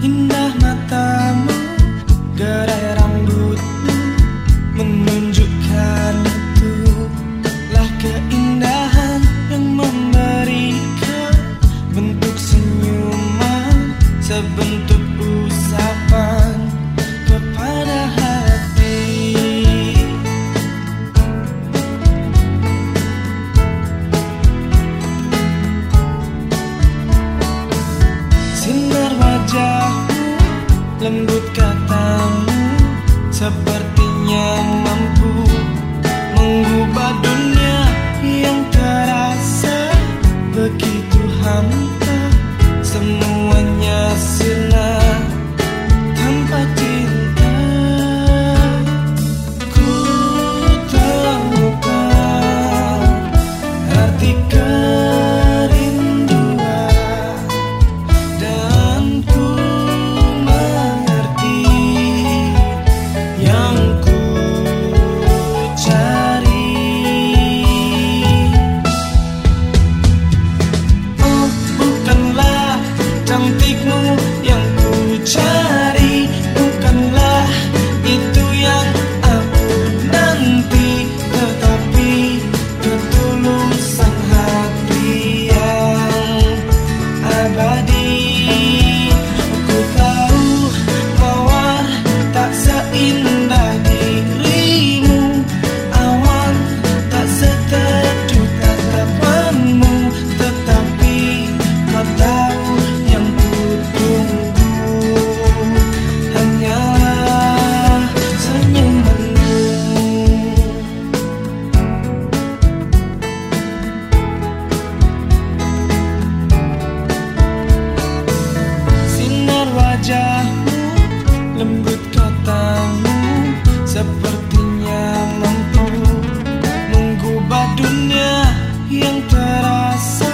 Indah matamu Gerai rambutmu Menunjukkan itu lah keindahan Yang memberikan bentuk senyuman Sebentuk Lembut katamu Sepertinya mampu Mengubah dunia. myself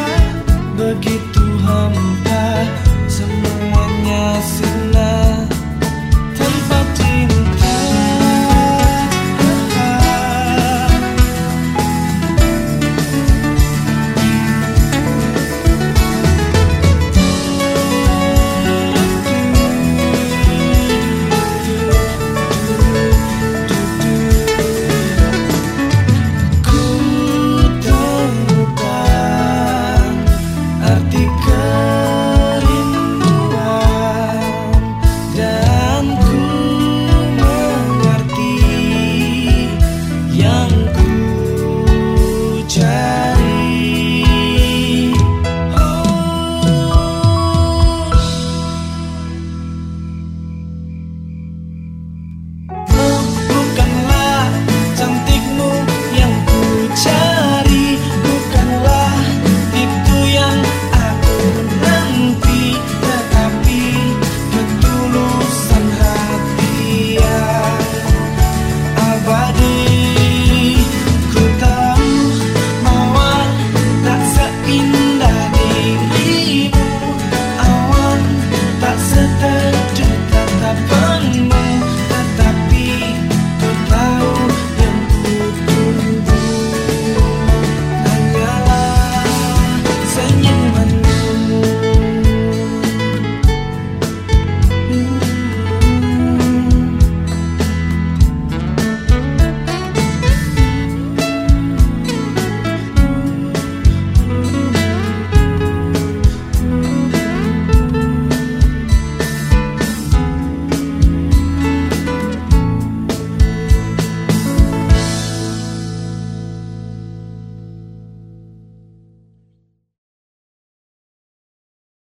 Señor.